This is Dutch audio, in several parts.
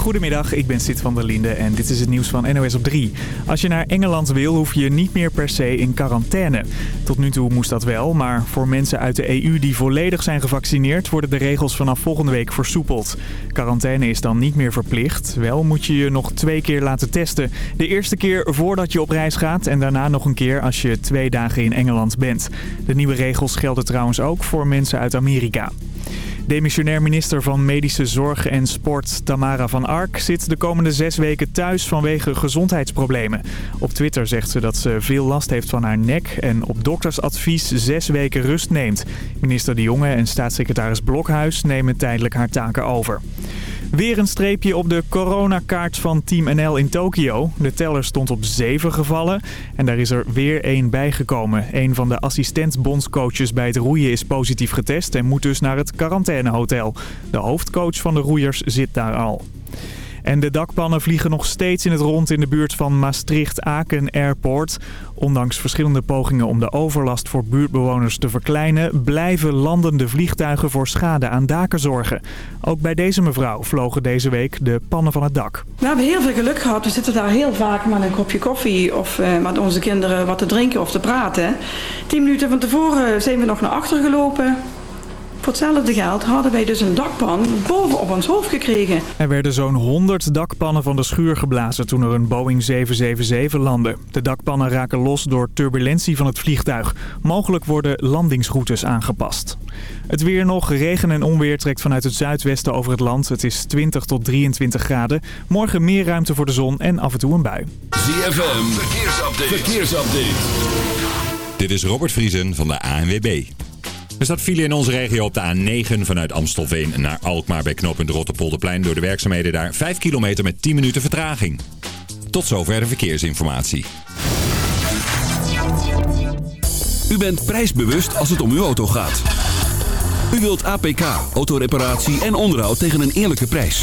Goedemiddag, ik ben Sid van der Linde en dit is het nieuws van NOS op 3. Als je naar Engeland wil, hoef je niet meer per se in quarantaine. Tot nu toe moest dat wel, maar voor mensen uit de EU die volledig zijn gevaccineerd... worden de regels vanaf volgende week versoepeld. Quarantaine is dan niet meer verplicht. Wel moet je je nog twee keer laten testen. De eerste keer voordat je op reis gaat en daarna nog een keer als je twee dagen in Engeland bent. De nieuwe regels gelden trouwens ook voor mensen uit Amerika. Demissionair minister van Medische Zorg en Sport Tamara van Ark zit de komende zes weken thuis vanwege gezondheidsproblemen. Op Twitter zegt ze dat ze veel last heeft van haar nek en op doktersadvies zes weken rust neemt. Minister De Jonge en staatssecretaris Blokhuis nemen tijdelijk haar taken over. Weer een streepje op de coronakaart van Team NL in Tokio. De teller stond op 7 gevallen en daar is er weer één bijgekomen. Een van de assistent-bondscoaches bij het roeien is positief getest en moet dus naar het quarantainehotel. De hoofdcoach van de roeiers zit daar al. En de dakpannen vliegen nog steeds in het rond in de buurt van Maastricht-Aken Airport. Ondanks verschillende pogingen om de overlast voor buurtbewoners te verkleinen... blijven landende vliegtuigen voor schade aan daken zorgen. Ook bij deze mevrouw vlogen deze week de pannen van het dak. We hebben heel veel geluk gehad. We zitten daar heel vaak met een kopje koffie... of uh, met onze kinderen wat te drinken of te praten. Tien minuten van tevoren zijn we nog naar achter gelopen... Voor hetzelfde geld hadden wij dus een dakpan boven op ons hoofd gekregen. Er werden zo'n 100 dakpannen van de schuur geblazen toen er een Boeing 777 landde. De dakpannen raken los door turbulentie van het vliegtuig. Mogelijk worden landingsroutes aangepast. Het weer nog. Regen en onweer trekt vanuit het zuidwesten over het land. Het is 20 tot 23 graden. Morgen meer ruimte voor de zon en af en toe een bui. ZFM. Verkeersupdate. Verkeersupdate. Dit is Robert Vriesen van de ANWB. Er staat file in onze regio op de A9 vanuit Amstelveen naar Alkmaar bij knooppunt Rotterpolderplein. Door de werkzaamheden daar 5 kilometer met 10 minuten vertraging. Tot zover de verkeersinformatie. U bent prijsbewust als het om uw auto gaat. U wilt APK, autoreparatie en onderhoud tegen een eerlijke prijs.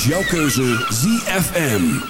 Is jouw keuze ZFM.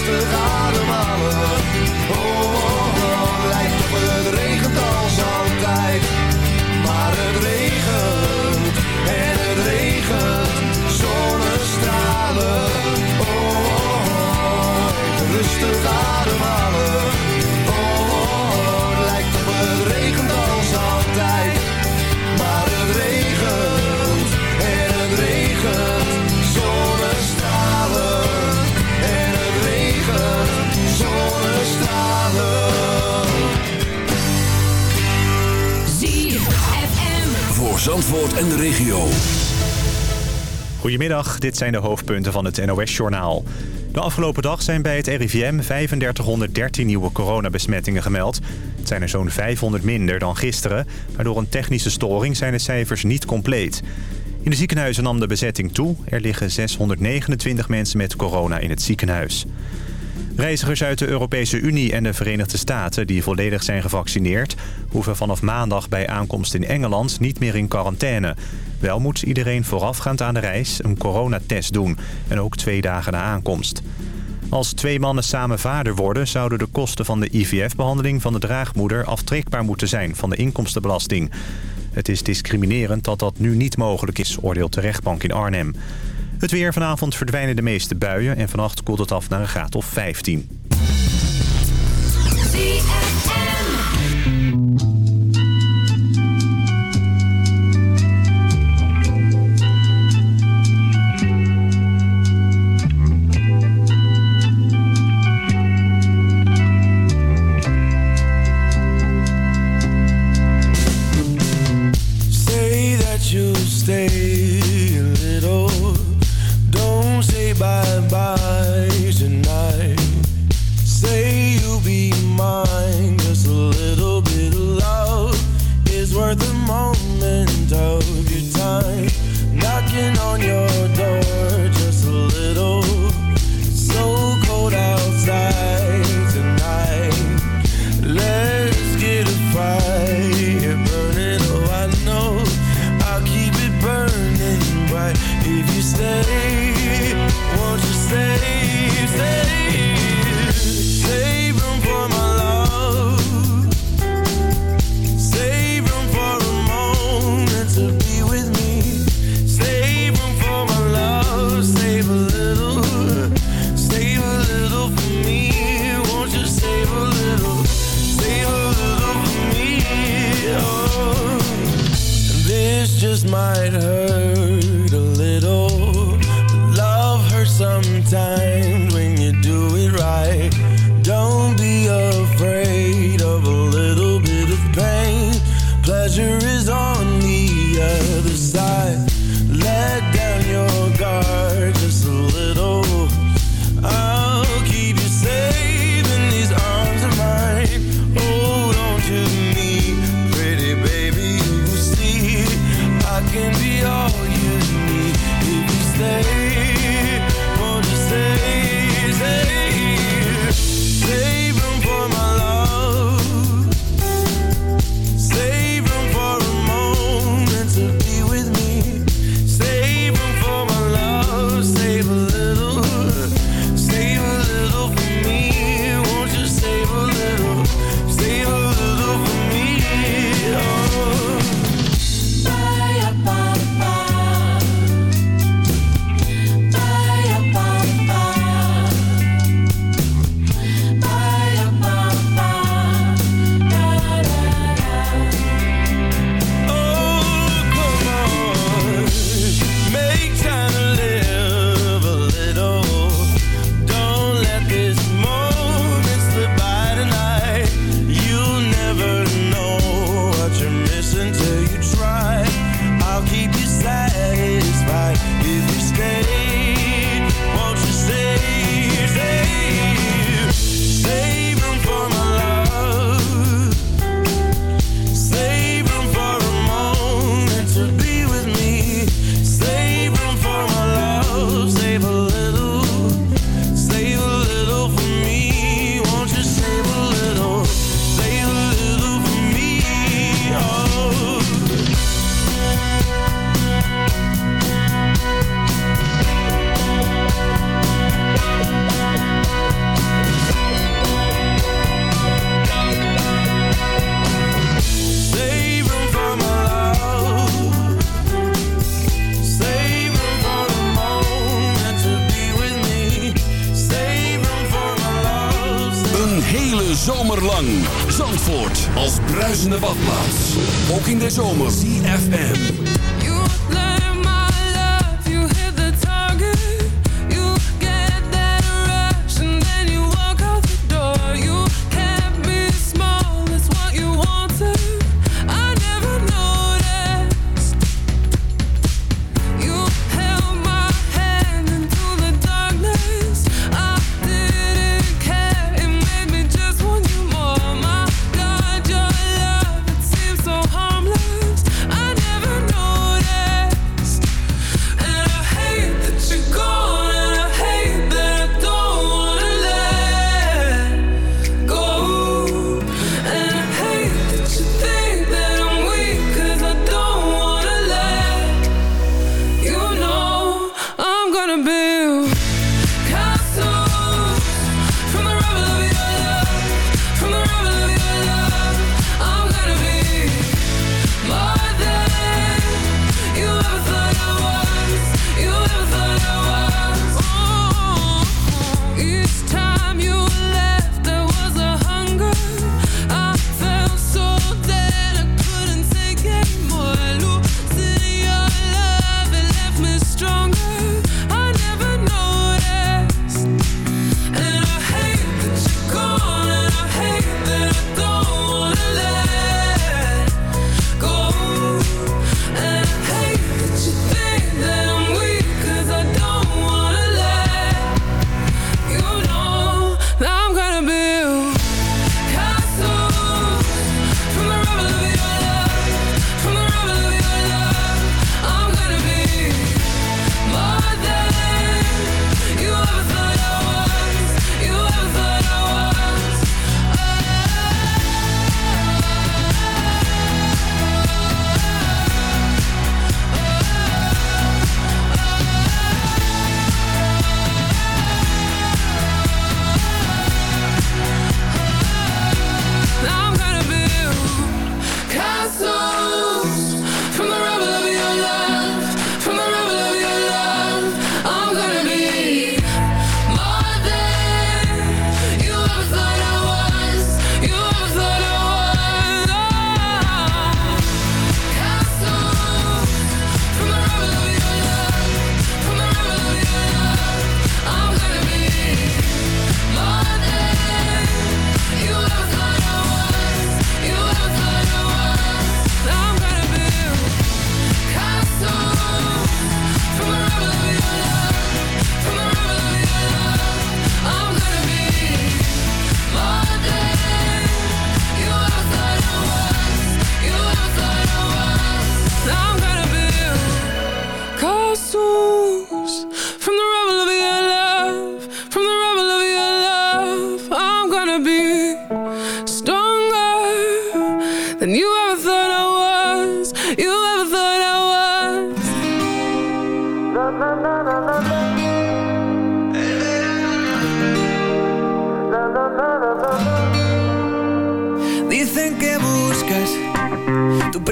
Rustig ademhalen. Goedemiddag, dit zijn de hoofdpunten van het NOS-journaal. De afgelopen dag zijn bij het RIVM 3513 nieuwe coronabesmettingen gemeld. Het zijn er zo'n 500 minder dan gisteren... maar door een technische storing zijn de cijfers niet compleet. In de ziekenhuizen nam de bezetting toe. Er liggen 629 mensen met corona in het ziekenhuis. Reizigers uit de Europese Unie en de Verenigde Staten die volledig zijn gevaccineerd... hoeven vanaf maandag bij aankomst in Engeland niet meer in quarantaine. Wel moet iedereen voorafgaand aan de reis een coronatest doen en ook twee dagen na aankomst. Als twee mannen samen vader worden... zouden de kosten van de IVF-behandeling van de draagmoeder aftrekbaar moeten zijn van de inkomstenbelasting. Het is discriminerend dat dat nu niet mogelijk is, oordeelt de rechtbank in Arnhem. Het weer vanavond verdwijnen de meeste buien en vannacht koelt het af naar een graad of 15.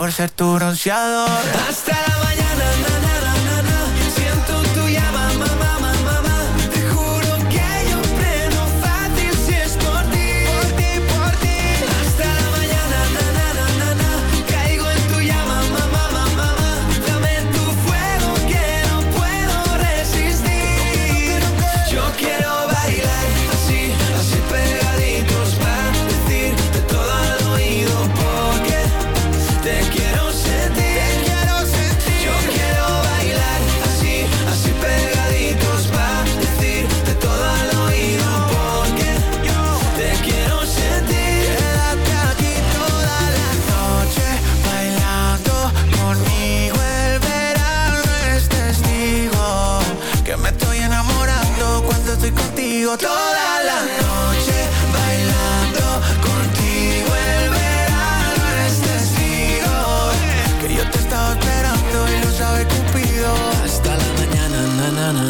Por ser tu bronceador. Hasta la mañana,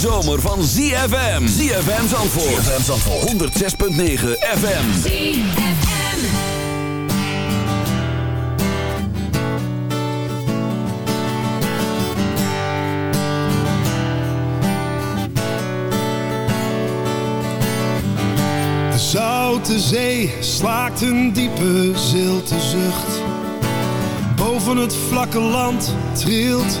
Zomer van ZFM. ZFM Zandvoort. ZFM Zandvoort. 106.9 FM. De zoute zee slaakt een diepe zilte zucht. Boven het vlakke land trilt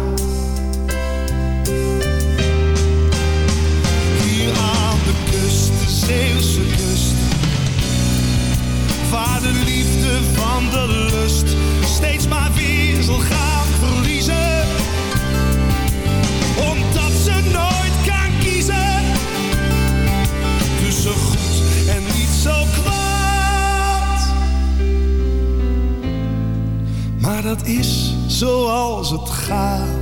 als het gaat.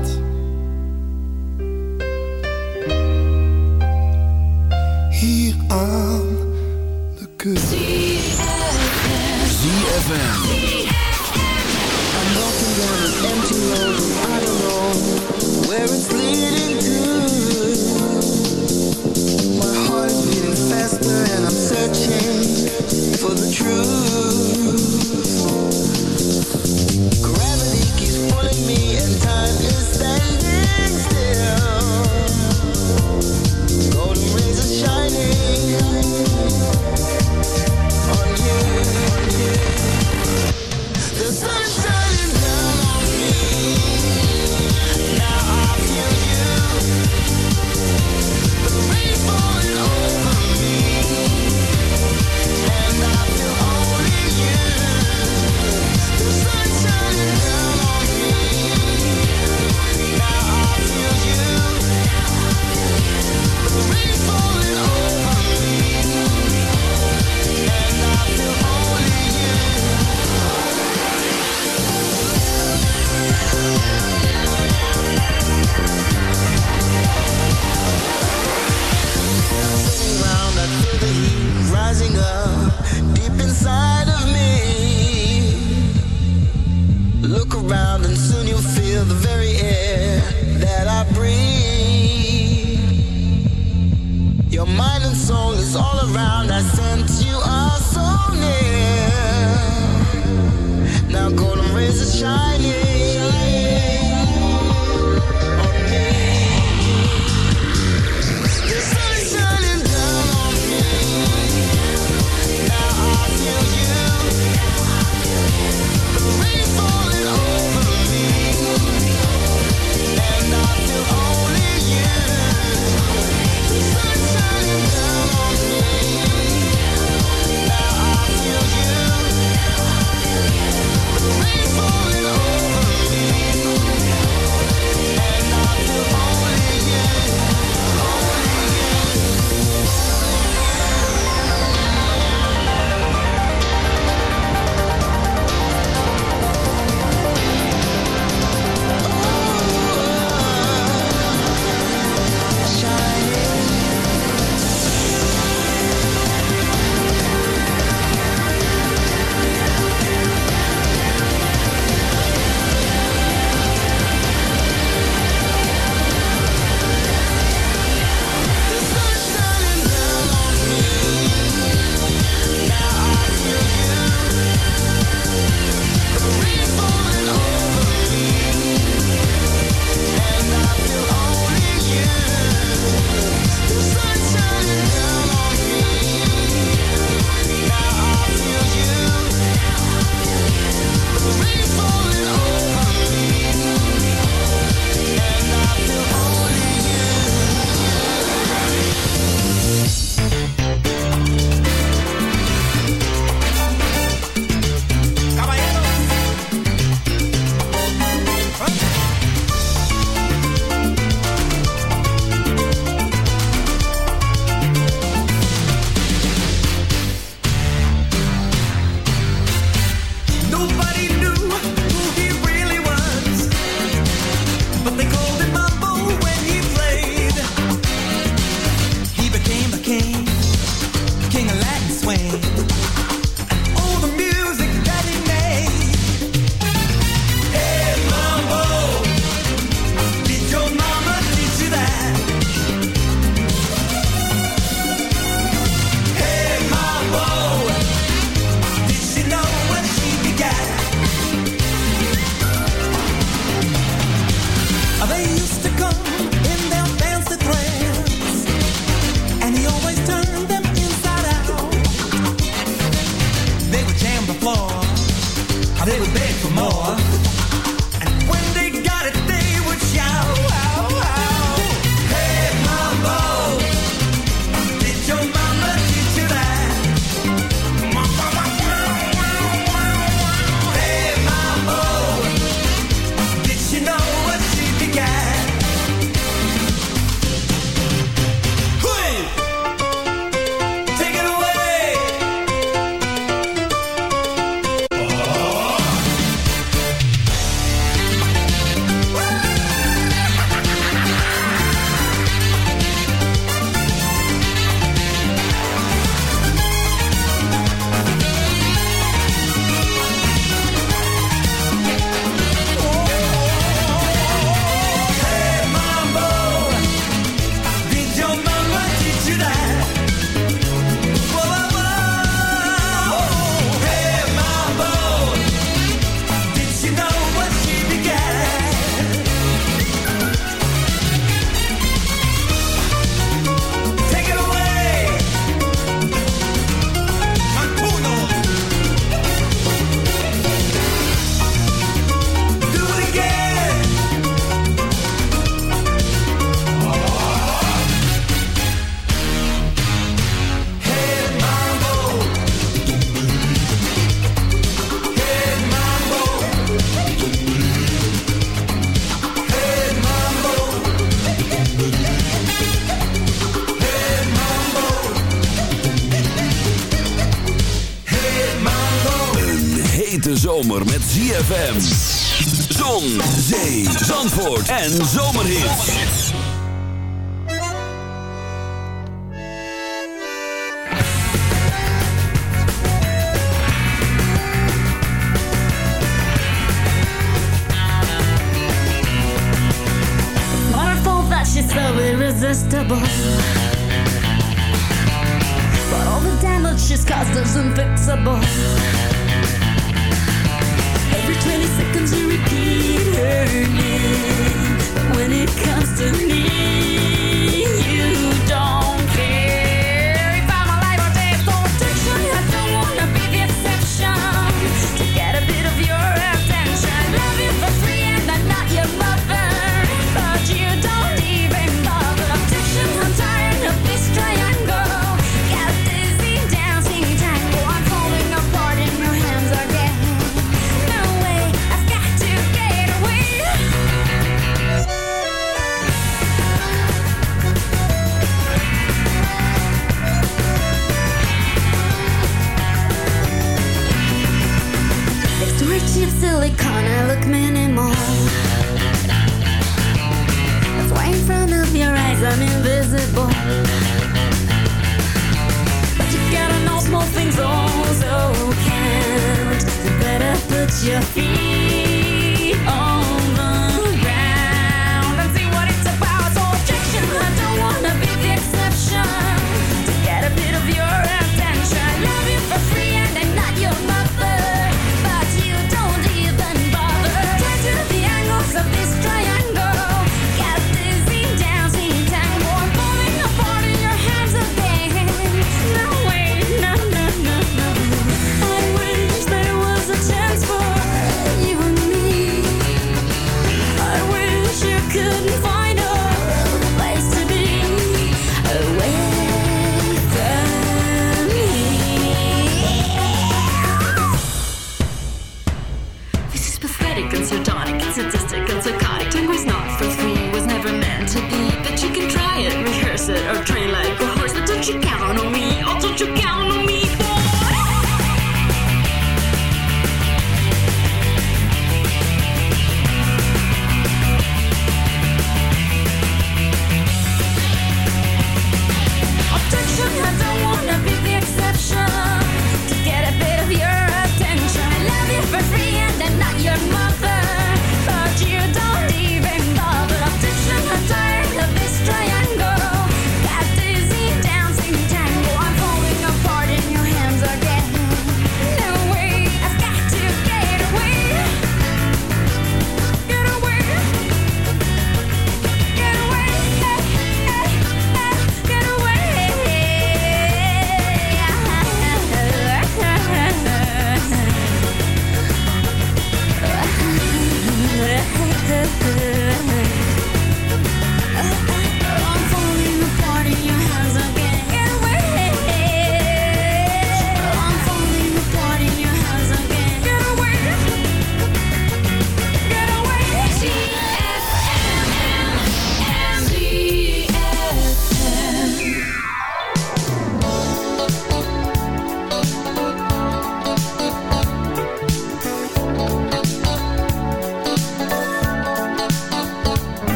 around and soon you'll feel the very air that I breathe. Your mind and soul is all around. I sense you are so near. Now golden rays are shining. En zomerhits.